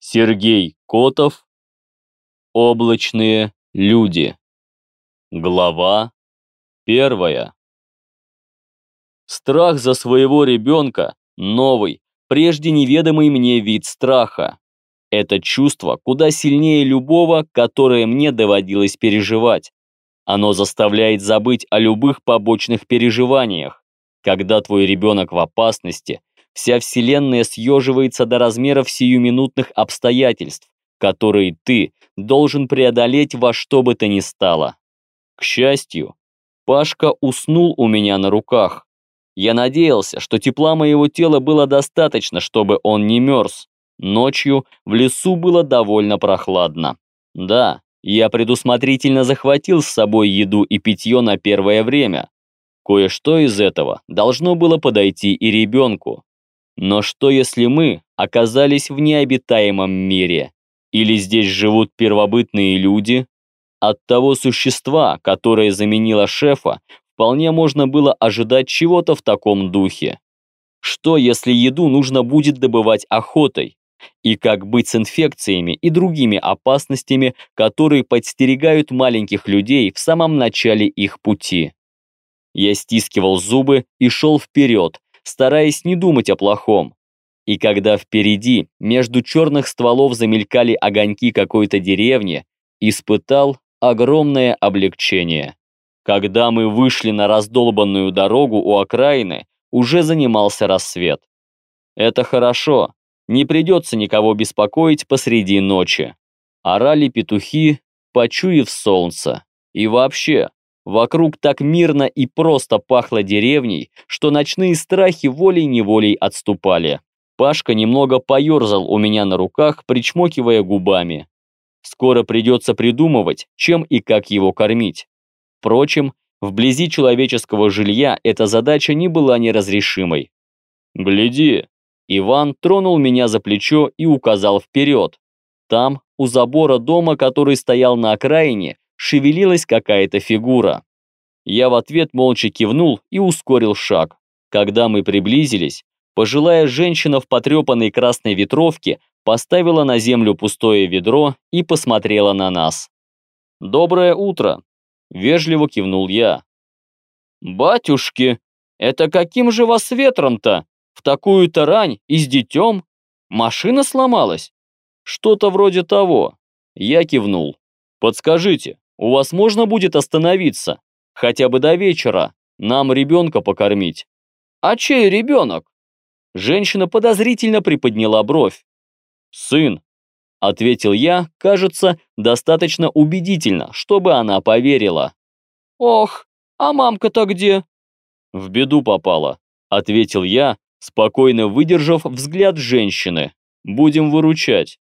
Сергей Котов. Облачные люди. Глава первая. Страх за своего ребенка – новый, прежде неведомый мне вид страха. Это чувство куда сильнее любого, которое мне доводилось переживать. Оно заставляет забыть о любых побочных переживаниях. Когда твой ребенок в опасности, вся вселенная съеживается до размеров сиюминутных обстоятельств, которые ты должен преодолеть во что бы то ни стало. К счастью, Пашка уснул у меня на руках. Я надеялся, что тепла моего тела было достаточно, чтобы он не мерз. Ночью в лесу было довольно прохладно. Да, я предусмотрительно захватил с собой еду и питье на первое время. Кое-что из этого должно было подойти и ребенку. Но что если мы оказались в необитаемом мире? Или здесь живут первобытные люди? От того существа, которое заменило шефа, вполне можно было ожидать чего-то в таком духе. Что если еду нужно будет добывать охотой? И как быть с инфекциями и другими опасностями, которые подстерегают маленьких людей в самом начале их пути? Я стискивал зубы и шел вперед, стараясь не думать о плохом. И когда впереди, между черных стволов замелькали огоньки какой-то деревни, испытал огромное облегчение. Когда мы вышли на раздолбанную дорогу у окраины, уже занимался рассвет. Это хорошо, не придется никого беспокоить посреди ночи. Орали петухи, почуяв солнце. И вообще, Вокруг так мирно и просто пахло деревней, что ночные страхи волей-неволей отступали. Пашка немного поерзал у меня на руках, причмокивая губами. Скоро придется придумывать, чем и как его кормить. Впрочем, вблизи человеческого жилья эта задача не была неразрешимой. «Гляди!» Иван тронул меня за плечо и указал вперед. Там, у забора дома, который стоял на окраине, шевелилась какая-то фигура. Я в ответ молча кивнул и ускорил шаг. Когда мы приблизились, пожилая женщина в потрепанной красной ветровке поставила на землю пустое ведро и посмотрела на нас. «Доброе утро!» – вежливо кивнул я. «Батюшки, это каким же вас ветром-то? В такую-то рань и с детем? Машина сломалась?» «Что-то вроде того». Я кивнул. «Подскажите, у вас можно будет остановиться? Хотя бы до вечера. Нам ребенка покормить». «А чей ребенок?» Женщина подозрительно приподняла бровь. «Сын», — ответил я, кажется, достаточно убедительно, чтобы она поверила. «Ох, а мамка-то где?» «В беду попала», — ответил я, спокойно выдержав взгляд женщины. «Будем выручать».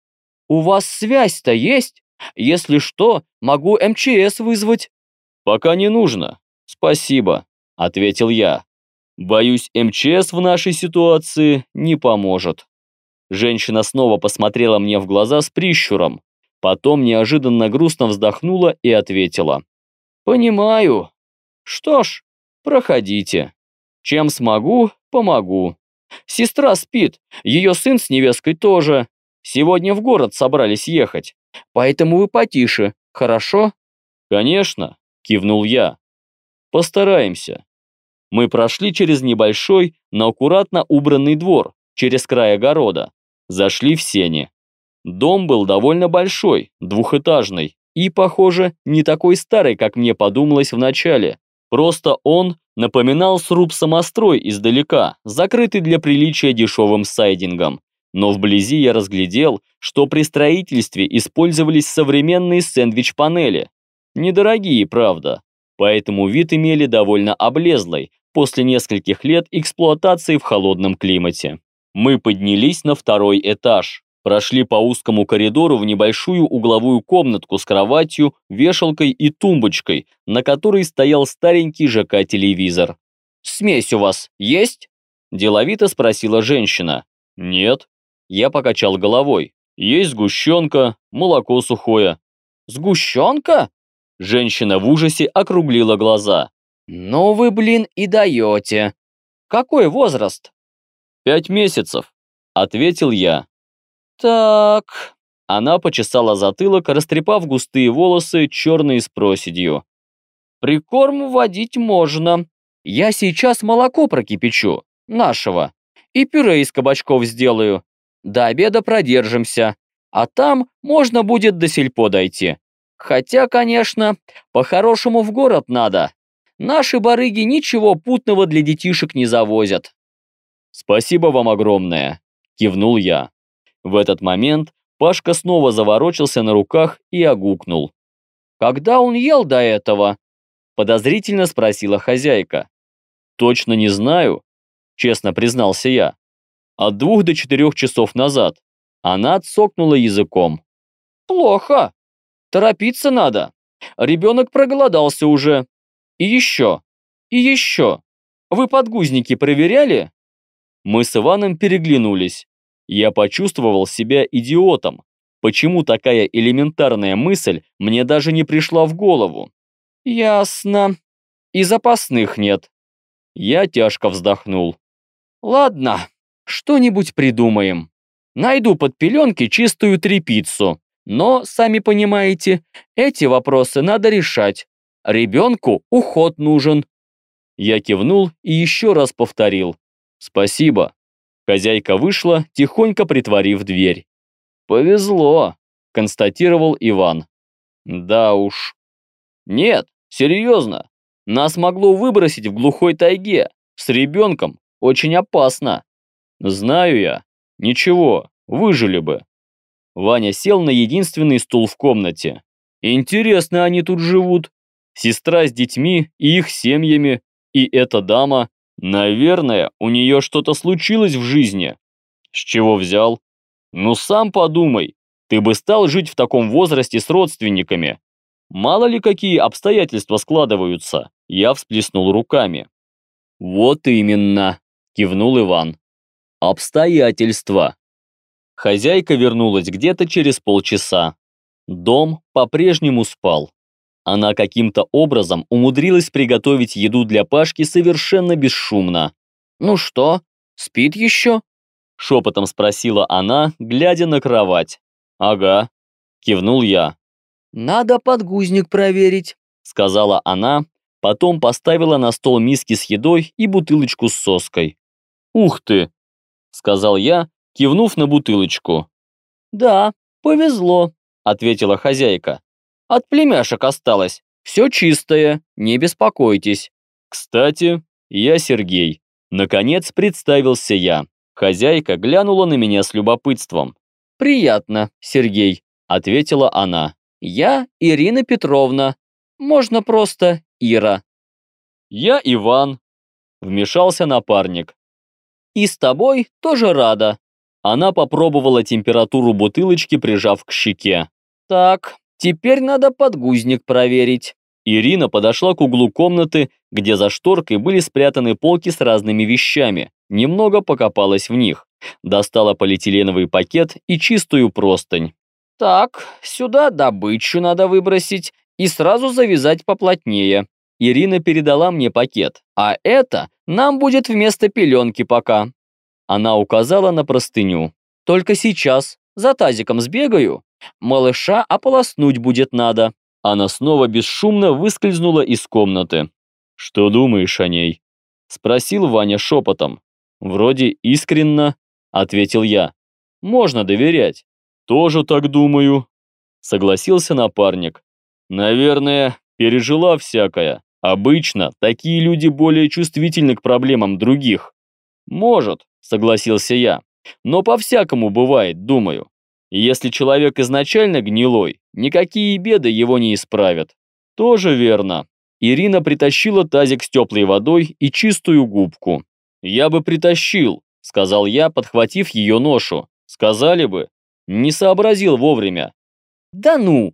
«У вас связь-то есть?» Если что, могу МЧС вызвать». «Пока не нужно. Спасибо», — ответил я. «Боюсь, МЧС в нашей ситуации не поможет». Женщина снова посмотрела мне в глаза с прищуром, потом неожиданно грустно вздохнула и ответила. «Понимаю. Что ж, проходите. Чем смогу, помогу. Сестра спит, ее сын с невесткой тоже. Сегодня в город собрались ехать. Поэтому вы потише, хорошо?» «Конечно», — кивнул я. «Постараемся». Мы прошли через небольшой, но аккуратно убранный двор, через край огорода. Зашли в сени. Дом был довольно большой, двухэтажный, и, похоже, не такой старый, как мне подумалось вначале. Просто он напоминал сруб-самострой издалека, закрытый для приличия дешевым сайдингом. Но вблизи я разглядел, что при строительстве использовались современные сэндвич-панели. Недорогие, правда. Поэтому вид имели довольно облезлый, после нескольких лет эксплуатации в холодном климате. Мы поднялись на второй этаж, прошли по узкому коридору в небольшую угловую комнатку с кроватью, вешалкой и тумбочкой, на которой стоял старенький ЖК-телевизор. «Смесь у вас есть?» – деловито спросила женщина. «Нет», я покачал головой. Есть сгущенка, молоко сухое. Сгущенка? Женщина в ужасе округлила глаза. Ну вы, блин, и даете. Какой возраст? Пять месяцев, ответил я. Так. Она почесала затылок, растрепав густые волосы, черные с проседью. Прикорм вводить можно. Я сейчас молоко прокипячу, нашего, и пюре из кабачков сделаю. До обеда продержимся, а там можно будет до сельпо дойти. Хотя, конечно, по-хорошему в город надо. Наши барыги ничего путного для детишек не завозят. Спасибо вам огромное, кивнул я. В этот момент Пашка снова заворочился на руках и огукнул. Когда он ел до этого? Подозрительно спросила хозяйка. Точно не знаю, честно признался я. От двух до четырех часов назад. Она отсокнула языком. Плохо. Торопиться надо. Ребенок проголодался уже. И еще. И еще. Вы подгузники проверяли? Мы с Иваном переглянулись. Я почувствовал себя идиотом. Почему такая элементарная мысль мне даже не пришла в голову? Ясно. И запасных нет. Я тяжко вздохнул. Ладно, что-нибудь придумаем. Найду под пеленки чистую трепицу. Но, сами понимаете, эти вопросы надо решать. Ребенку уход нужен. Я кивнул и еще раз повторил. Спасибо. Хозяйка вышла, тихонько притворив дверь. Повезло, констатировал Иван. Да уж. Нет, серьезно. Нас могло выбросить в глухой тайге. С ребенком очень опасно. Знаю я. Ничего, выжили бы. Ваня сел на единственный стул в комнате. Интересно они тут живут. Сестра с детьми и их семьями. И эта дама. Наверное, у нее что-то случилось в жизни. С чего взял? Ну сам подумай. Ты бы стал жить в таком возрасте с родственниками. Мало ли какие обстоятельства складываются. Я всплеснул руками. Вот именно, кивнул Иван. Обстоятельства. Хозяйка вернулась где-то через полчаса. Дом по-прежнему спал. Она каким-то образом умудрилась приготовить еду для Пашки совершенно бесшумно. «Ну что, спит еще?» Шепотом спросила она, глядя на кровать. «Ага», кивнул я. «Надо подгузник проверить», сказала она, потом поставила на стол миски с едой и бутылочку с соской. «Ух ты!» Сказал я, кивнув на бутылочку. «Да, повезло», ответила хозяйка. От племяшек осталось. Все чистое, не беспокойтесь. Кстати, я Сергей. Наконец представился я. Хозяйка глянула на меня с любопытством. «Приятно, Сергей», — ответила она. «Я Ирина Петровна. Можно просто Ира». «Я Иван», — вмешался напарник. «И с тобой тоже рада». Она попробовала температуру бутылочки, прижав к щеке. «Так, Теперь надо подгузник проверить. Ирина подошла к углу комнаты, где за шторкой были спрятаны полки с разными вещами. Немного покопалась в них. Достала полиэтиленовый пакет и чистую простынь. «Так, сюда добычу надо выбросить и сразу завязать поплотнее». Ирина передала мне пакет. «А это нам будет вместо пеленки пока». Она указала на простыню. «Только сейчас, за тазиком сбегаю, Малыша ополоснуть будет надо. Она снова бесшумно выскользнула из комнаты. «Что думаешь о ней?» Спросил Ваня шепотом. «Вроде искренно», — ответил я. «Можно доверять». «Тоже так думаю», — согласился напарник. «Наверное, пережила всякое. Обычно такие люди более чувствительны к проблемам других». «Может», — согласился я. «Но по-всякому бывает, думаю. Если человек изначально гнилой, никакие беды его не исправят. Тоже верно. Ирина притащила тазик с теплой водой и чистую губку. «Я бы притащил», — сказал я, подхватив ее ношу. «Сказали бы». Не сообразил вовремя. «Да ну!»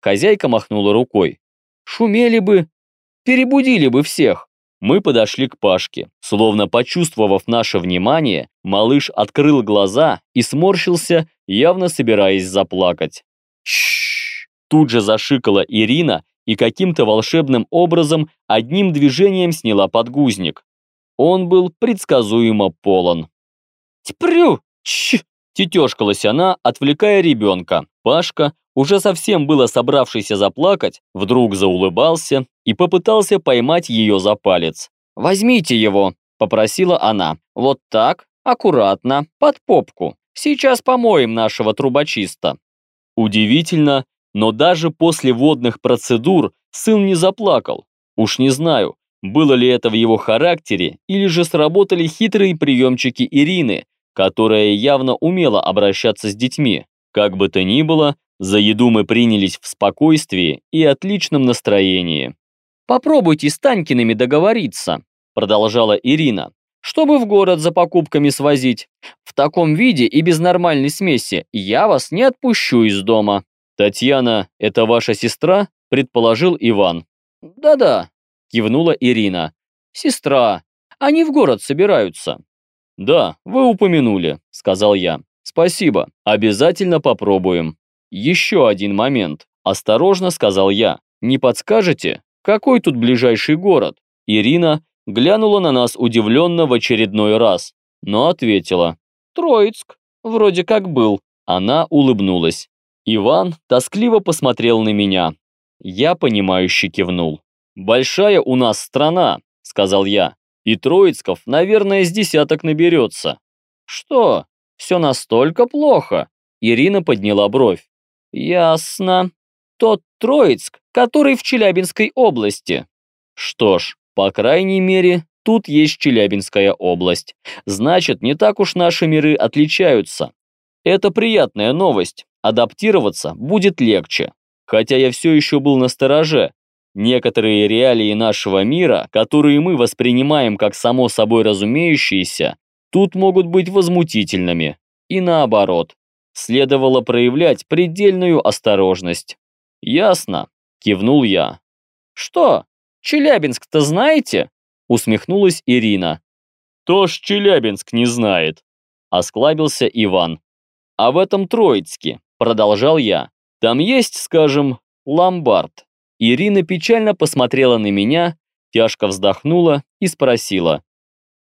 Хозяйка махнула рукой. «Шумели бы, перебудили бы всех». Мы подошли к Пашке. Словно почувствовав наше внимание, малыш открыл глаза и сморщился, явно собираясь заплакать. Чш! Тут же зашикала Ирина и каким-то волшебным образом одним движением сняла подгузник. Он был предсказуемо полон. «Тьпрю! Чш! Тетешкалась она, отвлекая ребенка. Пашка, уже совсем было собравшийся заплакать, вдруг заулыбался и попытался поймать ее за палец. «Возьмите его», – попросила она. «Вот так, аккуратно, под попку. Сейчас помоем нашего трубочиста». Удивительно, но даже после водных процедур сын не заплакал. Уж не знаю, было ли это в его характере, или же сработали хитрые приемчики Ирины, которая явно умела обращаться с детьми. Как бы то ни было, за еду мы принялись в спокойствии и отличном настроении. «Попробуйте с Танькиными договориться», продолжала Ирина, чтобы в город за покупками свозить. В таком виде и без нормальной смеси я вас не отпущу из дома. «Татьяна, это ваша сестра?» – предположил Иван. «Да-да», – кивнула Ирина. «Сестра. Они в город собираются». «Да, вы упомянули», – сказал я. «Спасибо. Обязательно попробуем». «Еще один момент», – осторожно сказал я. «Не подскажете, какой тут ближайший город?» Ирина глянула на нас удивленно в очередной раз, но ответила. «Троицк. Вроде как был». Она улыбнулась. Иван тоскливо посмотрел на меня. Я, понимающе кивнул. «Большая у нас страна», — сказал я. «И Троицков, наверное, с десяток наберется». «Что, все настолько плохо?» Ирина подняла бровь. «Ясно. Тот Троицк, который в Челябинской области». «Что ж, по крайней мере, тут есть Челябинская область. Значит, не так уж наши миры отличаются. Это приятная новость адаптироваться будет легче. Хотя я все еще был на стороже. Некоторые реалии нашего мира, которые мы воспринимаем как само собой разумеющиеся, тут могут быть возмутительными. И наоборот. Следовало проявлять предельную осторожность. «Ясно», – кивнул я. «Что, Челябинск-то знаете?» – усмехнулась Ирина. «То ж Челябинск не знает», – осклабился Иван. «А в этом Троицке Продолжал я. Там есть, скажем, ломбард. Ирина печально посмотрела на меня, тяжко вздохнула и спросила.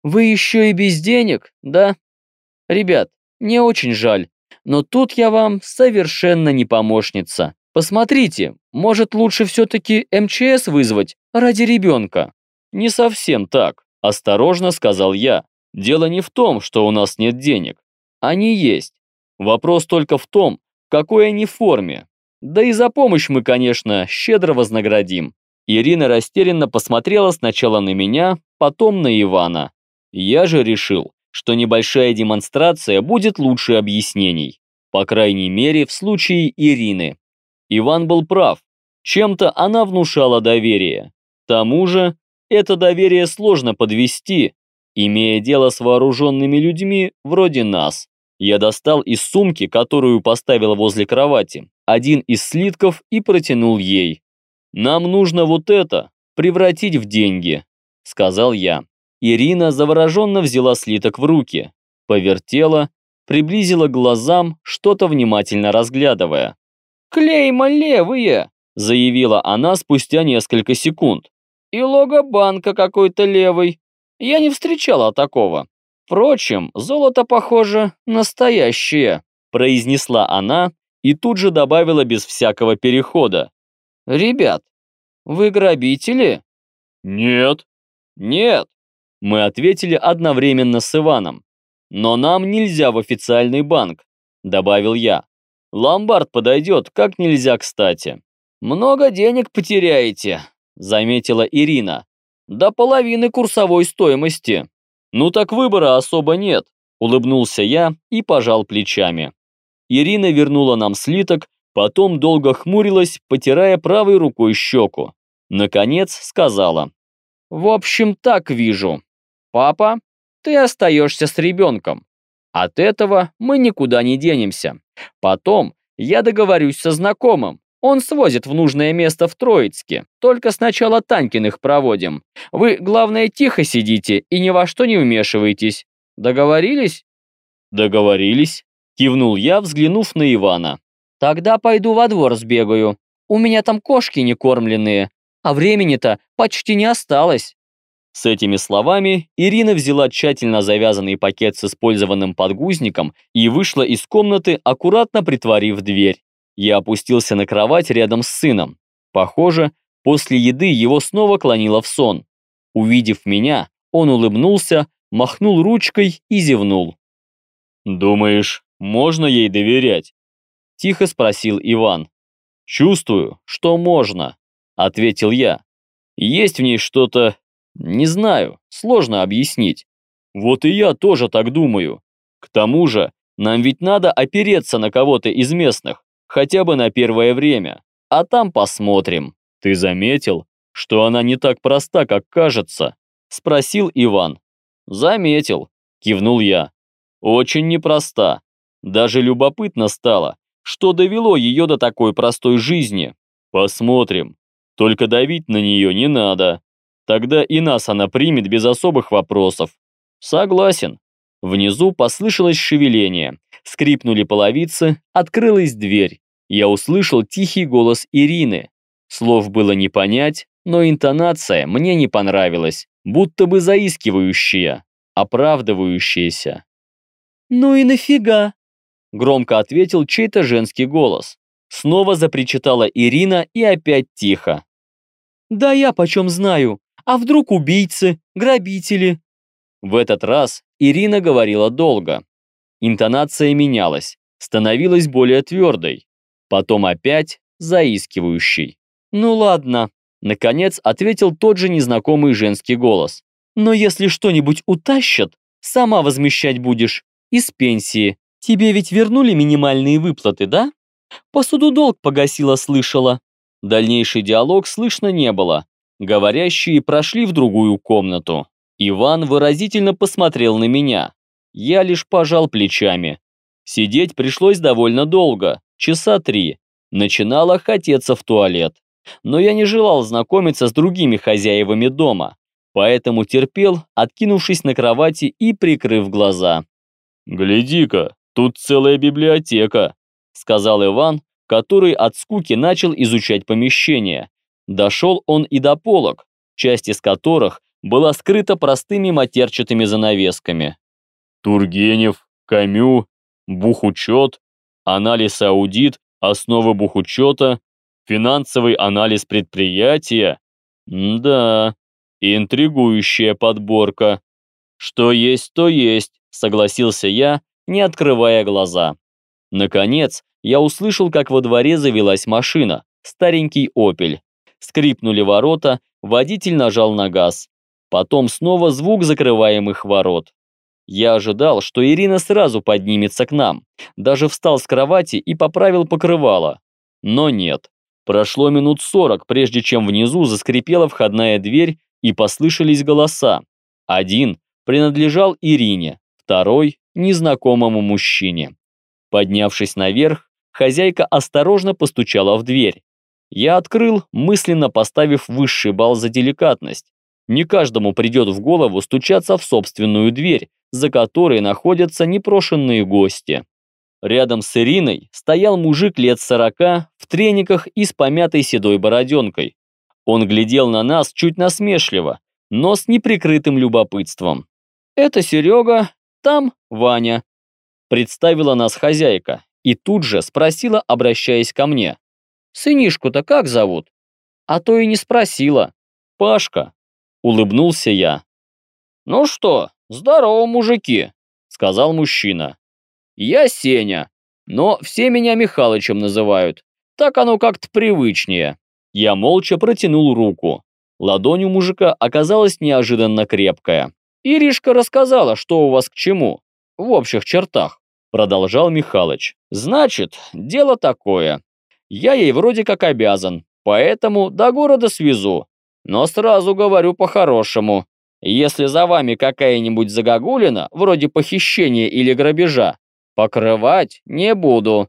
«Вы еще и без денег, да? Ребят, мне очень жаль, но тут я вам совершенно не помощница. Посмотрите, может лучше все-таки МЧС вызвать ради ребенка?» «Не совсем так», – осторожно сказал я. «Дело не в том, что у нас нет денег. Они есть. Вопрос только в том, какой они форме. Да и за помощь мы, конечно, щедро вознаградим. Ирина растерянно посмотрела сначала на меня, потом на Ивана. Я же решил, что небольшая демонстрация будет лучше объяснений. По крайней мере, в случае Ирины. Иван был прав. Чем-то она внушала доверие. К тому же, это доверие сложно подвести, имея дело с вооруженными людьми вроде нас. Я достал из сумки, которую поставил возле кровати, один из слитков и протянул ей. «Нам нужно вот это превратить в деньги», – сказал я. Ирина завороженно взяла слиток в руки, повертела, приблизила к глазам, что-то внимательно разглядывая. «Клейма левые!» – заявила она спустя несколько секунд. «И лого банка какой-то левый. Я не встречала такого. Впрочем, золото, похоже, настоящее, произнесла она и тут же добавила без всякого перехода. Ребят, вы грабители? Нет. Нет. Мы ответили одновременно с Иваном. Но нам нельзя в официальный банк, добавил я. Ломбард подойдет как нельзя кстати. Много денег потеряете, заметила Ирина. До половины курсовой стоимости. «Ну так выбора особо нет», – улыбнулся я и пожал плечами. Ирина вернула нам слиток, потом долго хмурилась, потирая правой рукой щеку. Наконец сказала. «В общем, так вижу. Папа, ты остаешься с ребенком. От этого мы никуда не денемся. Потом я договорюсь со знакомым. Он свозит в нужное место в Троицке. Только сначала Танькиных проводим. Вы, главное, тихо сидите и ни во что не вмешивайтесь. Договорились?» «Договорились», – кивнул я, взглянув на Ивана. «Тогда пойду во двор сбегаю. У меня там кошки не кормленные, а времени-то почти не осталось». С этими словами Ирина взяла тщательно завязанный пакет с использованным подгузником и вышла из комнаты, аккуратно притворив дверь. Я опустился на кровать рядом с сыном. Похоже, после еды его снова клонило в сон. Увидев меня, он улыбнулся, махнул ручкой и зевнул. «Думаешь, можно ей доверять?» Тихо спросил Иван. «Чувствую, что можно», — ответил я. «Есть в ней что-то не знаю, сложно объяснить. Вот и я тоже так думаю. К тому же, нам ведь надо опереться на кого-то из местных, хотя бы на первое время, а там посмотрим. Ты заметил, что она не так проста, как кажется? Спросил Иван. Заметил, кивнул я. Очень непроста. Даже любопытно стало, что довело ее до такой простой жизни. Посмотрим. Только давить на нее не надо. Тогда и нас она примет без особых вопросов. Согласен. Внизу послышалось шевеление. Скрипнули половицы, открылась дверь. Я услышал тихий голос Ирины. Слов было не понять, но интонация мне не понравилась, будто бы заискивающая, оправдывающаяся. «Ну и нафига?» Громко ответил чей-то женский голос. Снова запричитала Ирина и опять тихо. «Да я почем знаю. А вдруг убийцы, грабители? В этот раз Ирина говорила долго. Интонация менялась, становилась более твердой. Потом опять заискивающей. «Ну ладно», — наконец ответил тот же незнакомый женский голос. «Но если что-нибудь утащат, сама возмещать будешь. Из пенсии. Тебе ведь вернули минимальные выплаты, да? По суду долг погасила, слышала». Дальнейший диалог слышно не было. Говорящие прошли в другую комнату. Иван выразительно посмотрел на меня. Я лишь пожал плечами. Сидеть пришлось довольно долго, часа три. Начинало хотеться в туалет. Но я не желал знакомиться с другими хозяевами дома, поэтому терпел, откинувшись на кровати и прикрыв глаза. «Гляди-ка, тут целая библиотека», — сказал Иван, который от скуки начал изучать помещение. Дошел он и до полок, часть из которых была скрыта простыми матерчатыми занавесками. Тургенев, Камю, бухучет, анализ аудит, основы бухучета, финансовый анализ предприятия. да, интригующая подборка. Что есть, то есть, согласился я, не открывая глаза. Наконец, я услышал, как во дворе завелась машина, старенький «Опель». Скрипнули ворота, водитель нажал на газ. Потом снова звук закрываемых ворот. Я ожидал, что Ирина сразу поднимется к нам. Даже встал с кровати и поправил покрывало. Но нет. Прошло минут сорок, прежде чем внизу заскрипела входная дверь и послышались голоса. Один принадлежал Ирине, второй – незнакомому мужчине. Поднявшись наверх, хозяйка осторожно постучала в дверь. Я открыл, мысленно поставив высший балл за деликатность. Не каждому придет в голову стучаться в собственную дверь, за которой находятся непрошенные гости. Рядом с Ириной стоял мужик лет сорока в трениках и с помятой седой бороденкой. Он глядел на нас чуть насмешливо, но с неприкрытым любопытством. «Это Серега, там Ваня», – представила нас хозяйка и тут же спросила, обращаясь ко мне. Сынишку-то как зовут? А то и не спросила. Пашка. Улыбнулся я. Ну что, здорово, мужики, сказал мужчина. Я Сеня, но все меня Михалычем называют. Так оно как-то привычнее. Я молча протянул руку. Ладонь у мужика оказалась неожиданно крепкая. «Иришка рассказала, что у вас к чему, в общих чертах», продолжал Михалыч. «Значит, дело такое. Я ей вроде как обязан, поэтому до города свезу. Но сразу говорю по-хорошему. Если за вами какая-нибудь загогулина, вроде похищения или грабежа, покрывать не буду».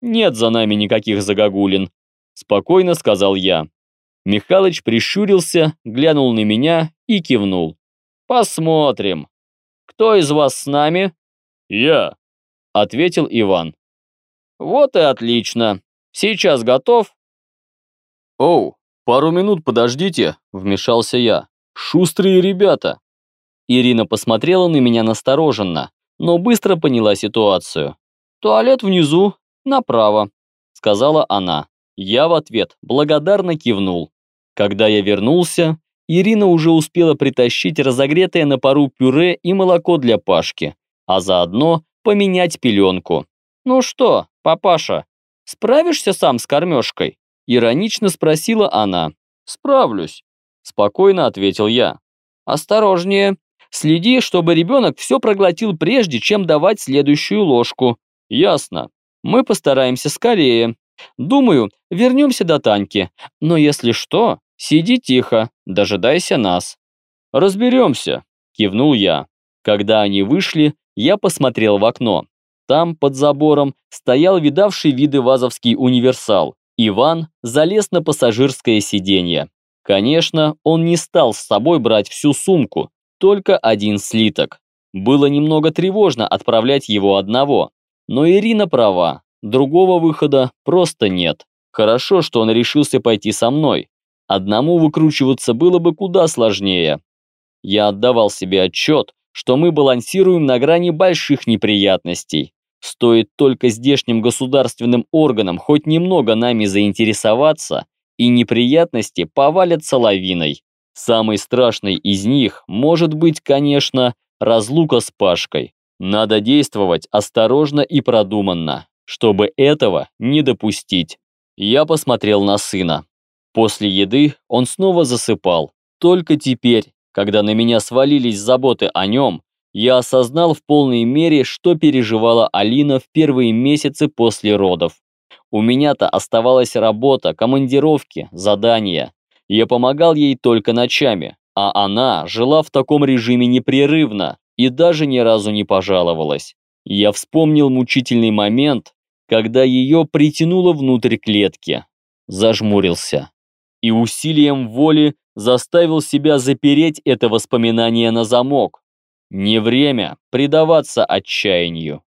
«Нет за нами никаких загогулин», – спокойно сказал я. Михалыч прищурился, глянул на меня и кивнул. «Посмотрим. Кто из вас с нами?» «Я», – ответил Иван. «Вот и отлично. Сейчас готов?» «Оу, пару минут подождите», — вмешался я. Шустрые ребята. Ирина посмотрела на меня настороженно, но быстро поняла ситуацию. «Туалет внизу, направо», — сказала она. Я в ответ благодарно кивнул. Когда я вернулся, Ирина уже успела притащить разогретое на пару пюре и молоко для Пашки, а заодно поменять пеленку. «Ну что, папаша, справишься сам с кормежкой?» Иронично спросила она. «Справлюсь», – спокойно ответил я. «Осторожнее. Следи, чтобы ребенок все проглотил прежде, чем давать следующую ложку». «Ясно. Мы постараемся скорее. Думаю, вернемся до Таньки, но если что, сиди тихо, дожидайся нас». «Разберемся», – кивнул я. Когда они вышли, я посмотрел в окно. Там, под забором, стоял видавший виды вазовский универсал. Иван залез на пассажирское сиденье. Конечно, он не стал с собой брать всю сумку, только один слиток. Было немного тревожно отправлять его одного. Но Ирина права, другого выхода просто нет. Хорошо, что он решился пойти со мной. Одному выкручиваться было бы куда сложнее. Я отдавал себе отчет, что мы балансируем на грани больших неприятностей. Стоит только здешним государственным органам хоть немного нами заинтересоваться, и неприятности повалятся лавиной. Самый страшный из них может быть, конечно, разлука с Пашкой. Надо действовать осторожно и продуманно, чтобы этого не допустить. Я посмотрел на сына. После еды он снова засыпал. Только теперь, когда на меня свалились заботы о нем, я осознал в полной мере, что переживала Алина в первые месяцы после родов. У меня-то оставалась работа, командировки, задания. Я помогал ей только ночами, а она жила в таком режиме непрерывно и даже ни разу не пожаловалась. Я вспомнил мучительный момент, когда ее притянуло внутрь клетки. Зажмурился. И усилием воли заставил себя запереть это воспоминание на замок. Не время предаваться отчаянию.